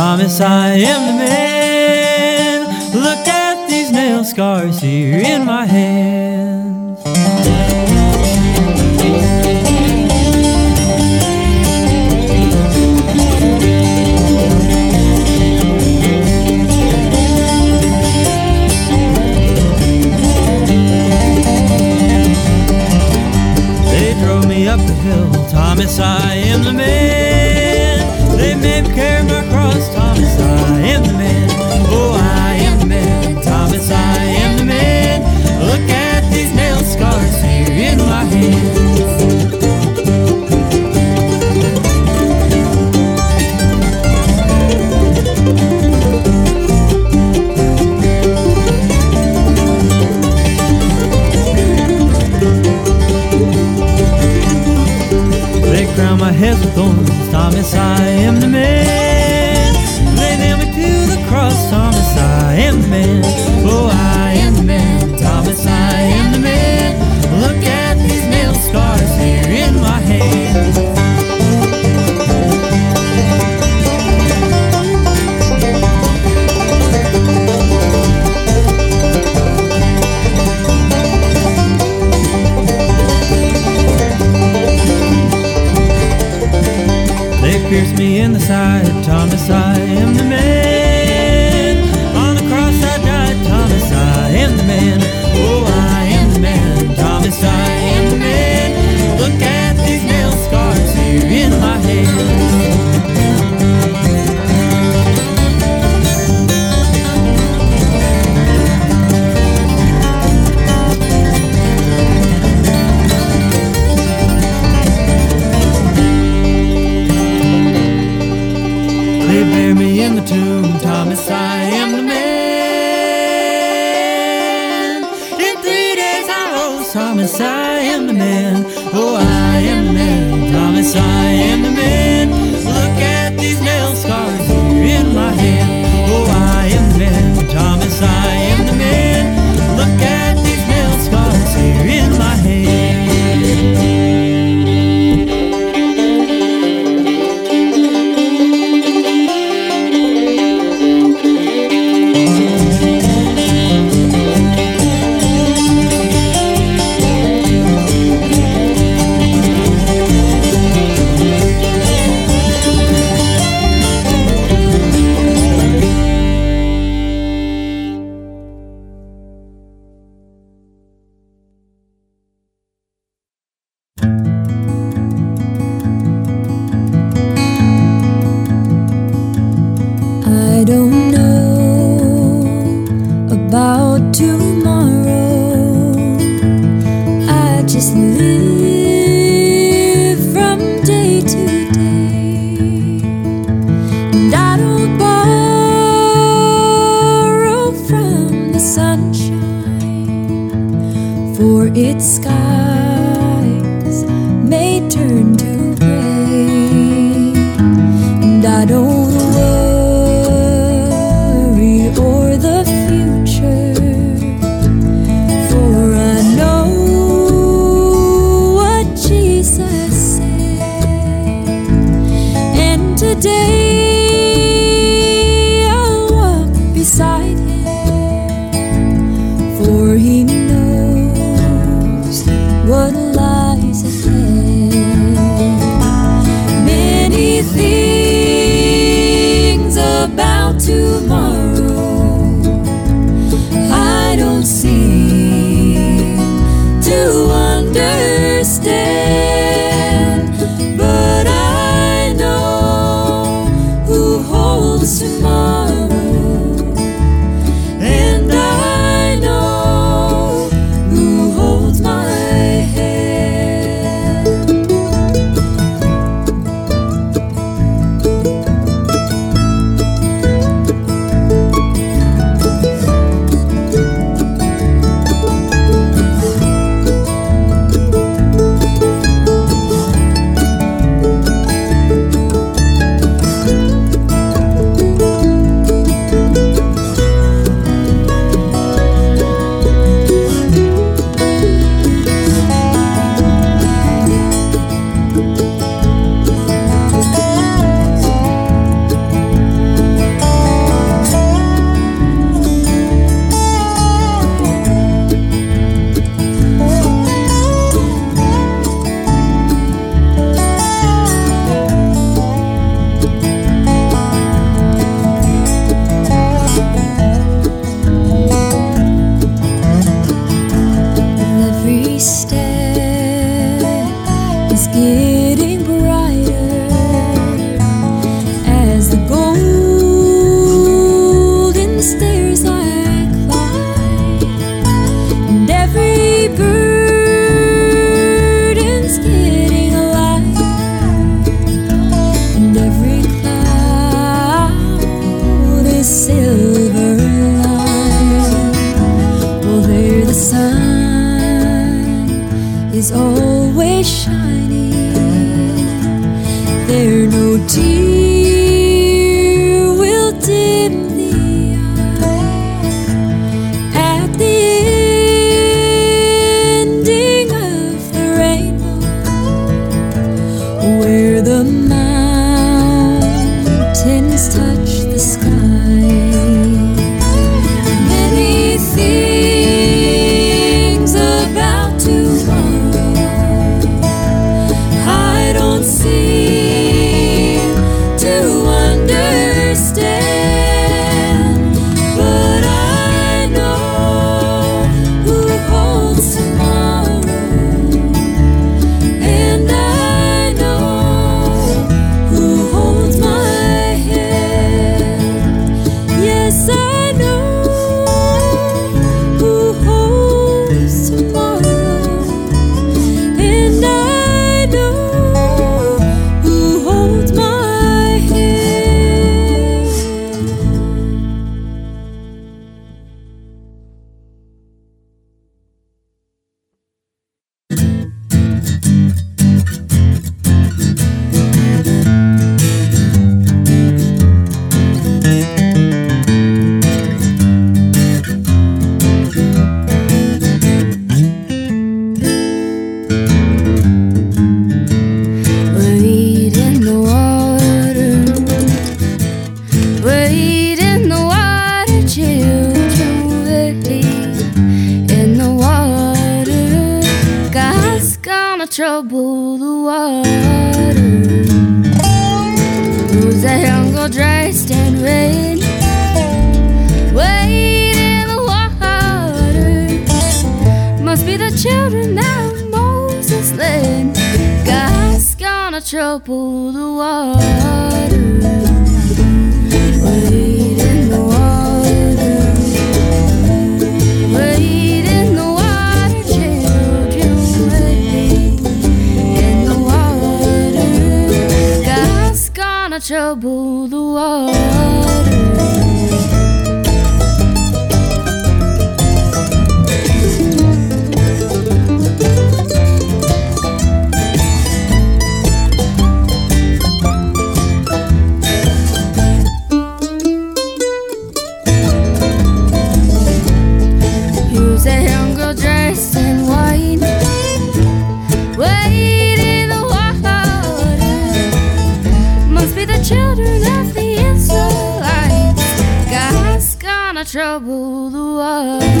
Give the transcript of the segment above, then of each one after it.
promise I am the man. Look at these nail scars here in my hands. They drove me up the hill, Thomas, I am the man. my head, the bones, time as I am the man. Man, oh I am man, promise I am. Wait in the water, children in the water. God's gonna trouble the water. That in the water. Must be the children that Moses led. God's gonna trouble the water. trouble the world. trouble the water.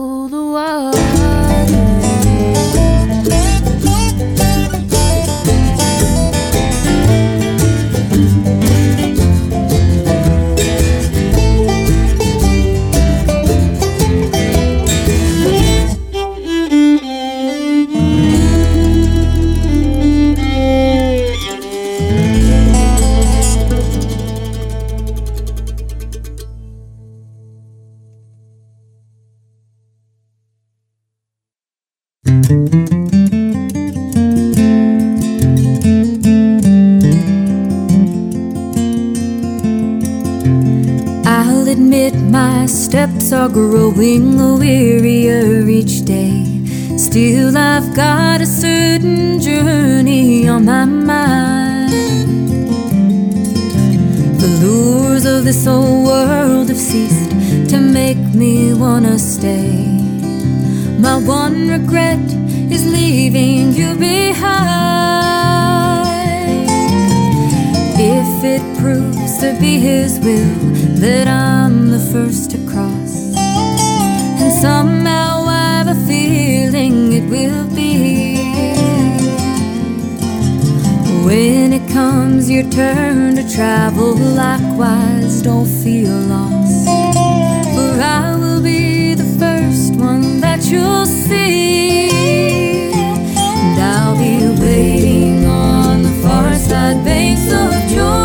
me wanna stay. My one regret is leaving you behind. If it proves to be His will that I'm the first to cross, and somehow I've a feeling it will be. When it comes your turn to travel, likewise, don't feel lost. I will be the first one that you'll see. And I'll be waiting on the far side banks of joy.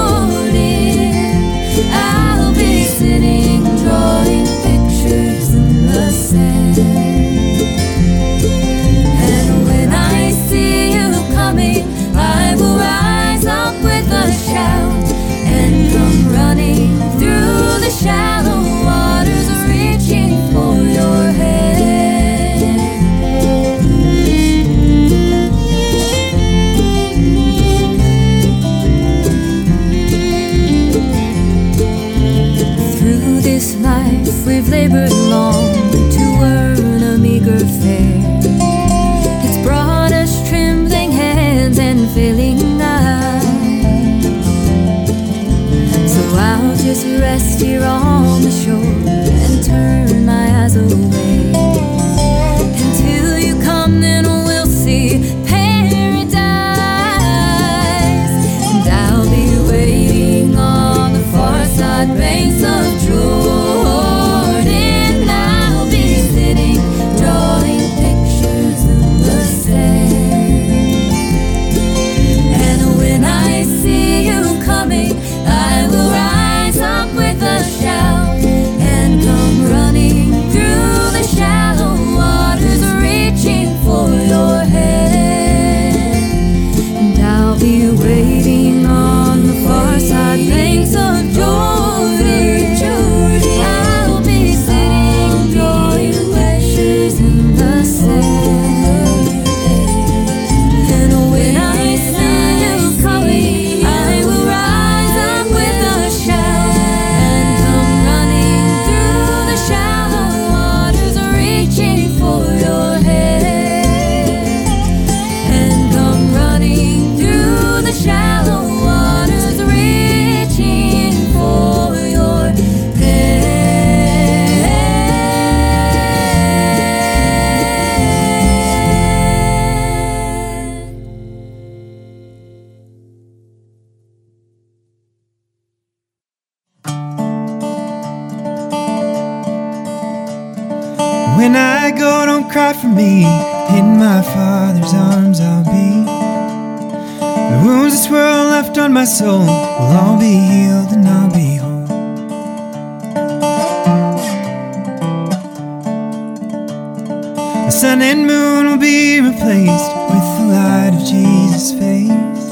sun and moon will be replaced with the light of Jesus' face.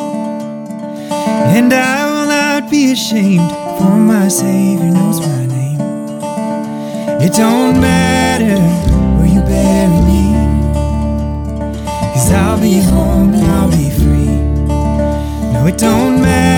And I will not be ashamed, for my Savior knows my name. It don't matter where you bury me, cause I'll be home and I'll be free. No, it don't matter.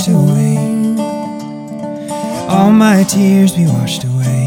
washed away. All my tears be washed away.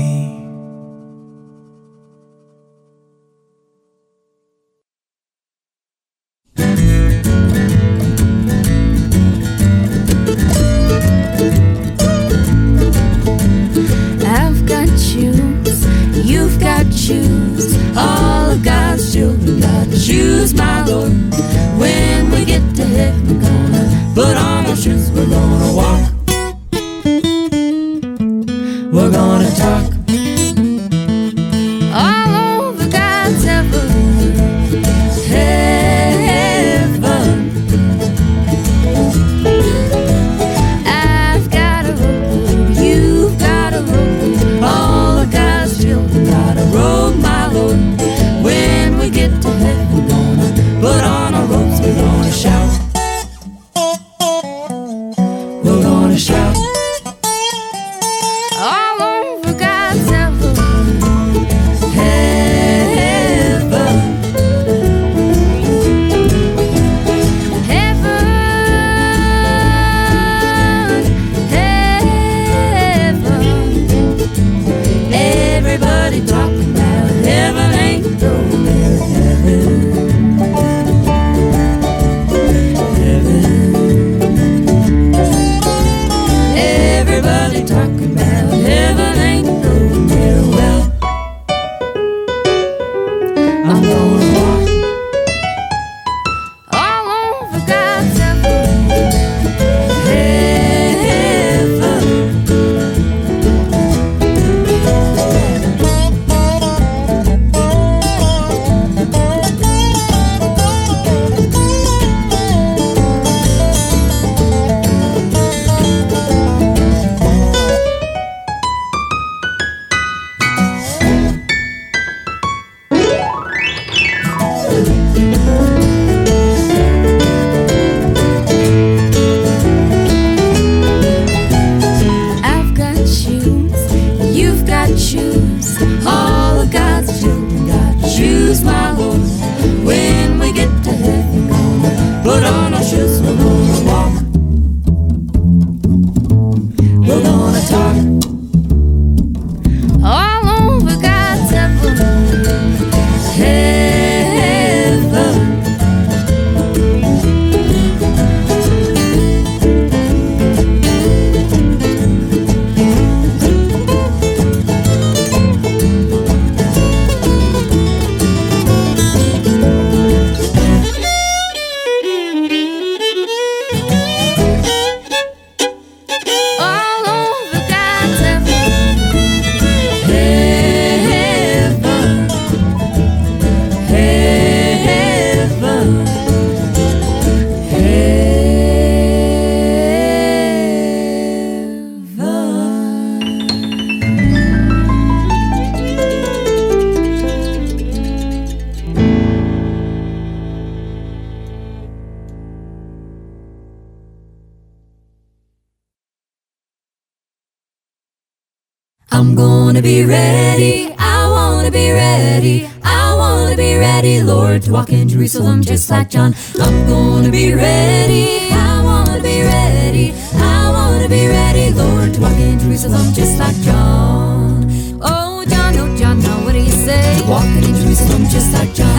like John. I'm gonna be ready. I wanna be ready. I wanna be ready, Lord, to walk in Jerusalem just like John. Oh, John, oh, John, now what do you say? Walking in Jerusalem just like John.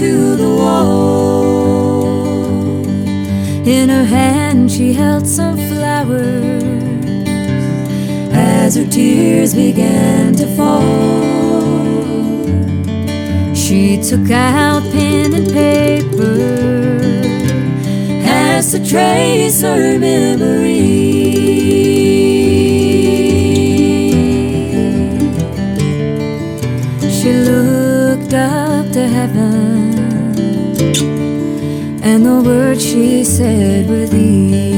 to the wall. In her hand, she held some flowers as her tears began to fall. She took out pen and paper as to trace her memory. word she said with ease.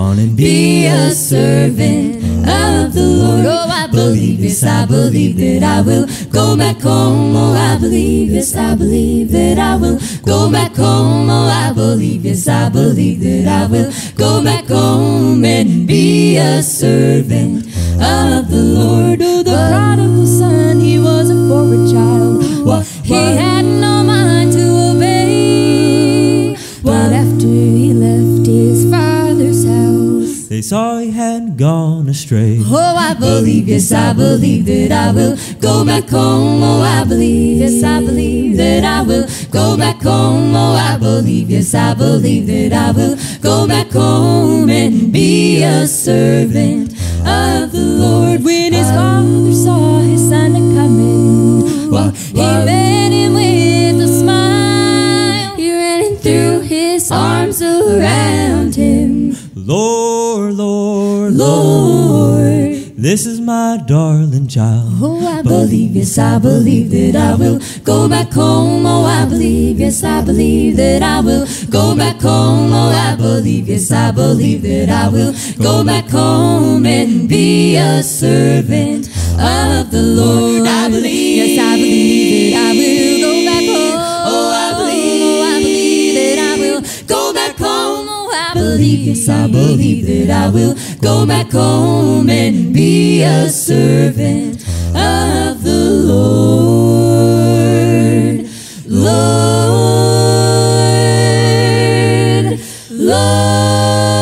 want to be a servant of the Lord. Oh, I believe this, I believe that I will go back home. Oh, I believe this, I believe that I will go back home. Oh, I believe this, I believe that I will go back home and be a servant of the Lord. Oh, the prodigal son, he was a forward child. What, he They saw he had gone astray. Oh, I believe, yes, I believe that I will go back home. Oh, I believe, yes, I believe that I will go back home. Oh, I believe, yes, I believe that I will go back home and be a servant of the Lord. When his father saw his son coming, well, he met him with a smile. He ran and threw his arms around him. Lord, Lord, Lord. this is my darling child. Oh, I believe, yes, I believe that I will go back home. Oh, I believe, yes, I believe that I will go back home. Oh, I believe, yes, I believe that I will go back home and be a servant of the Lord. I believe, yes, I believe believe I believe that I will go back home and be a servant of the Lord. Lord, Lord.